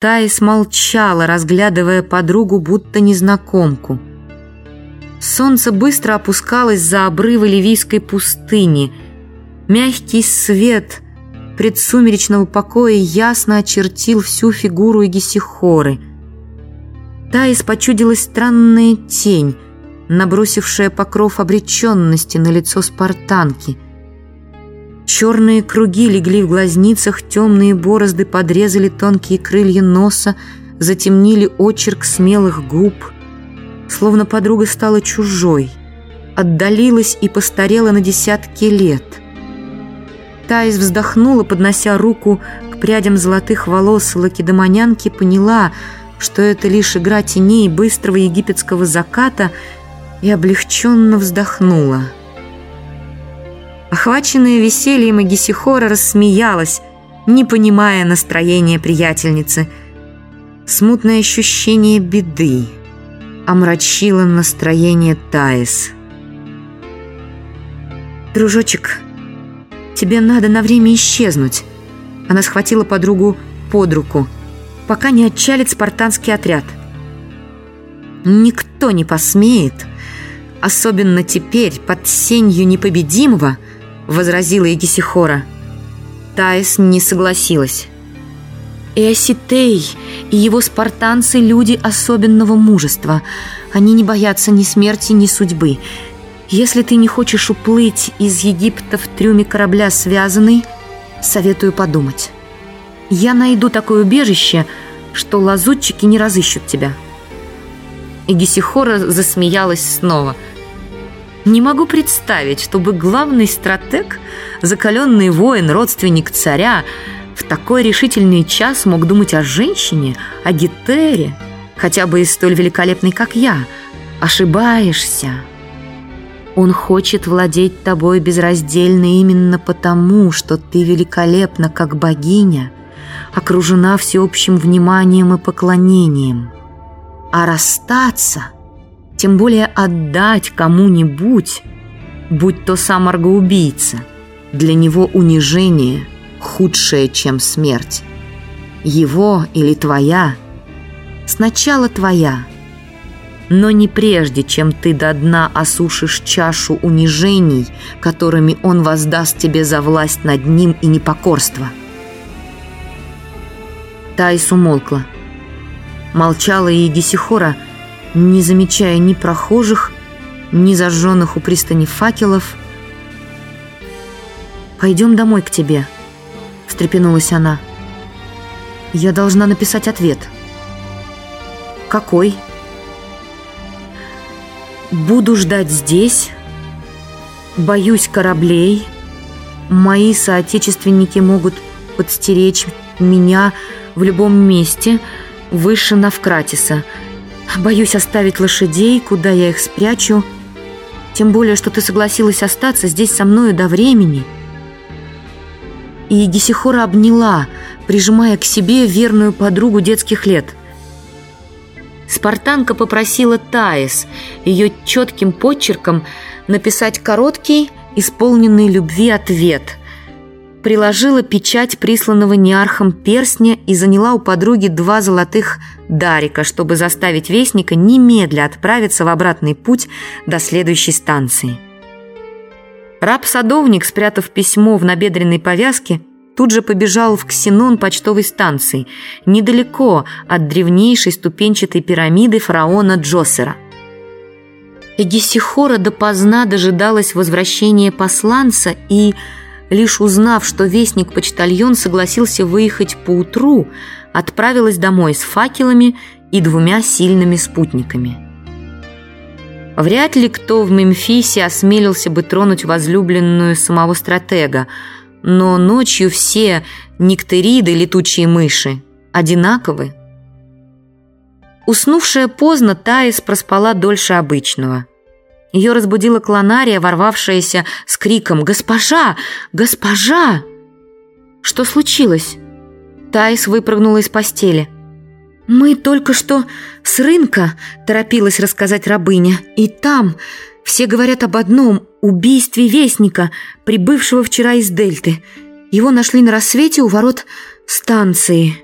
Таис молчала, разглядывая подругу, будто незнакомку. Солнце быстро опускалось за обрывы ливийской пустыни. Мягкий свет предсумеречного покоя ясно очертил всю фигуру Эгисихоры. Таис почудилась странная тень, набросившая покров обреченности на лицо спартанки – Черные круги легли в глазницах, темные борозды подрезали тонкие крылья носа, затемнили очерк смелых губ. Словно подруга стала чужой, отдалилась и постарела на десятки лет. Таис вздохнула, поднося руку к прядям золотых волос лакедомонянки, поняла, что это лишь игра теней быстрого египетского заката, и облегченно вздохнула. Охваченная весельем Агисихора рассмеялась, не понимая настроения приятельницы. Смутное ощущение беды омрачило настроение Таис. «Дружочек, тебе надо на время исчезнуть». Она схватила подругу под руку, пока не отчалит спартанский отряд. «Никто не посмеет, особенно теперь, под сенью непобедимого», возразила Егисихора. Таис не согласилась. Эоситей и его спартанцы – люди особенного мужества. Они не боятся ни смерти, ни судьбы. Если ты не хочешь уплыть из Египта в трюме корабля связанный, советую подумать. Я найду такое убежище, что лазутчики не разыщут тебя. Эгисихора засмеялась снова – не могу представить, чтобы главный стратег, закаленный воин, родственник царя, в такой решительный час мог думать о женщине, о Гетере, хотя бы и столь великолепной, как я. Ошибаешься. Он хочет владеть тобой безраздельно именно потому, что ты великолепна, как богиня, окружена всеобщим вниманием и поклонением. А расстаться — тем более отдать кому-нибудь, будь то сам аргоубийца, для него унижение худшее, чем смерть. Его или твоя, сначала твоя, но не прежде, чем ты до дна осушишь чашу унижений, которыми он воздаст тебе за власть над ним и непокорство. Таис умолкла. Молчала и Гесихора, не замечая ни прохожих, ни зажженных у пристани факелов. «Пойдем домой к тебе», — встрепенулась она. «Я должна написать ответ». «Какой?» «Буду ждать здесь. Боюсь кораблей. Мои соотечественники могут подстеречь меня в любом месте выше Навкратиса». Боюсь оставить лошадей, куда я их спрячу. Тем более, что ты согласилась остаться здесь со мною до времени. И Гесихора обняла, прижимая к себе верную подругу детских лет. Спартанка попросила Таис ее четким почерком написать короткий, исполненный любви ответ – приложила печать присланного неархом перстня и заняла у подруги два золотых дарика, чтобы заставить вестника немедля отправиться в обратный путь до следующей станции. Раб-садовник, спрятав письмо в набедренной повязке, тут же побежал в Ксенон почтовой станции, недалеко от древнейшей ступенчатой пирамиды фараона Джосера. Эгисихора допоздна дожидалась возвращения посланца и Лишь узнав, что вестник-почтальон согласился выехать поутру, отправилась домой с факелами и двумя сильными спутниками. Вряд ли кто в Мемфисе осмелился бы тронуть возлюбленную самого стратега, но ночью все никтериды, летучие мыши, одинаковы. Уснувшая поздно, Таис проспала дольше обычного – ее разбудила клонария, ворвавшаяся с криком «Госпожа! Госпожа!» «Что случилось?» Таис выпрыгнула из постели. «Мы только что с рынка», – торопилась рассказать рабыня. «И там все говорят об одном – убийстве Вестника, прибывшего вчера из Дельты. Его нашли на рассвете у ворот станции».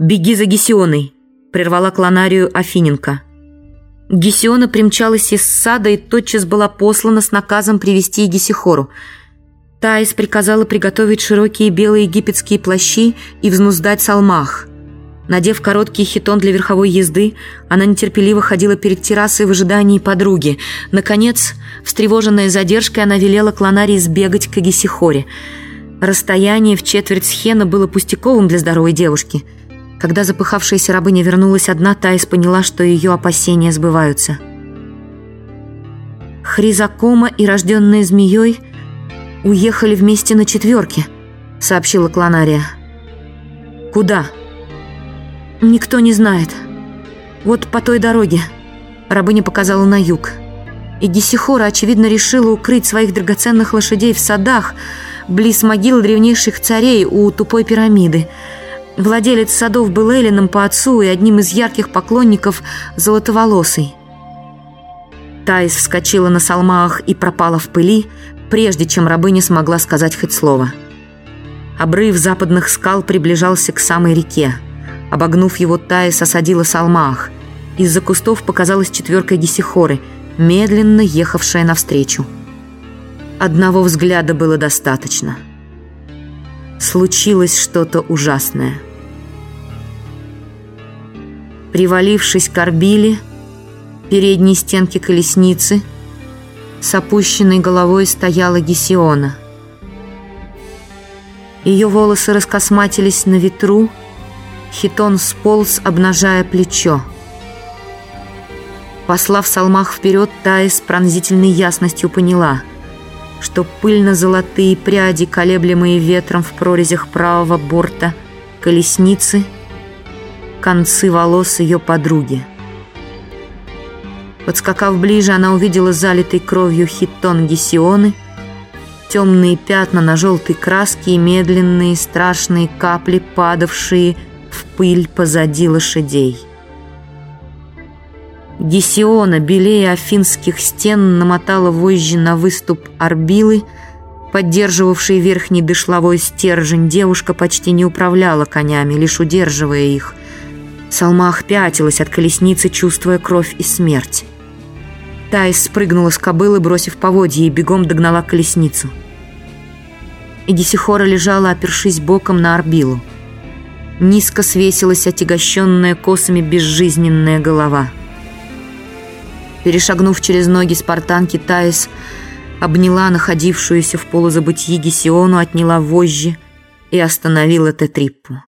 «Беги за Гесионой!» – прервала клонарию Афиненко. Гесиона примчалась из сада и тотчас была послана с наказом привести Гесихору. Таис приказала приготовить широкие белые египетские плащи и взнуздать салмах. Надев короткий хитон для верховой езды, она нетерпеливо ходила перед террасой в ожидании подруги. Наконец, встревоженная задержкой, она велела Клонарии сбегать к Гесихоре. Расстояние в четверть схена было пустяковым для здоровой девушки – когда запыхавшаяся рабыня вернулась одна, Таис поняла, что ее опасения сбываются. Хризакома и рожденная змеей уехали вместе на четверке, сообщила Клонария. Куда? Никто не знает. Вот по той дороге. Рабыня показала на юг. И Гесихора, очевидно, решила укрыть своих драгоценных лошадей в садах, близ могил древнейших царей у тупой пирамиды – Владелец садов был Эллином по отцу и одним из ярких поклонников золотоволосый. Таис вскочила на салмаах и пропала в пыли, прежде чем рабыня смогла сказать хоть слово. Обрыв западных скал приближался к самой реке. Обогнув его, Таис осадила салмаах. Из-за кустов показалась четверка Гесихоры, медленно ехавшая навстречу. Одного взгляда было достаточно. Случилось что-то ужасное – Привалившись к орбиле, передней стенке колесницы, с опущенной головой стояла Гесиона. Ее волосы раскосматились на ветру, хитон сполз, обнажая плечо. Послав салмах вперед, Тая с пронзительной ясностью поняла, что пыльно-золотые пряди, колеблемые ветром в прорезях правого борта колесницы — концы волос ее подруги. Подскакав ближе, она увидела залитый кровью хитон Гесионы, темные пятна на желтой краске и медленные страшные капли, падавшие в пыль позади лошадей. Гесиона, белее афинских стен, намотала вожжи на выступ орбилы, поддерживавший верхний дышловой стержень. Девушка почти не управляла конями, лишь удерживая их – Салмах пятилась от колесницы, чувствуя кровь и смерть. Тайс спрыгнула с кобылы, бросив поводья, и бегом догнала колесницу. Эдисихора лежала, опершись боком на орбилу. Низко свесилась отягощенная косами безжизненная голова. Перешагнув через ноги спартанки, Таис обняла находившуюся в полузабытии Гесиону, отняла вожжи и остановила Тетриппу.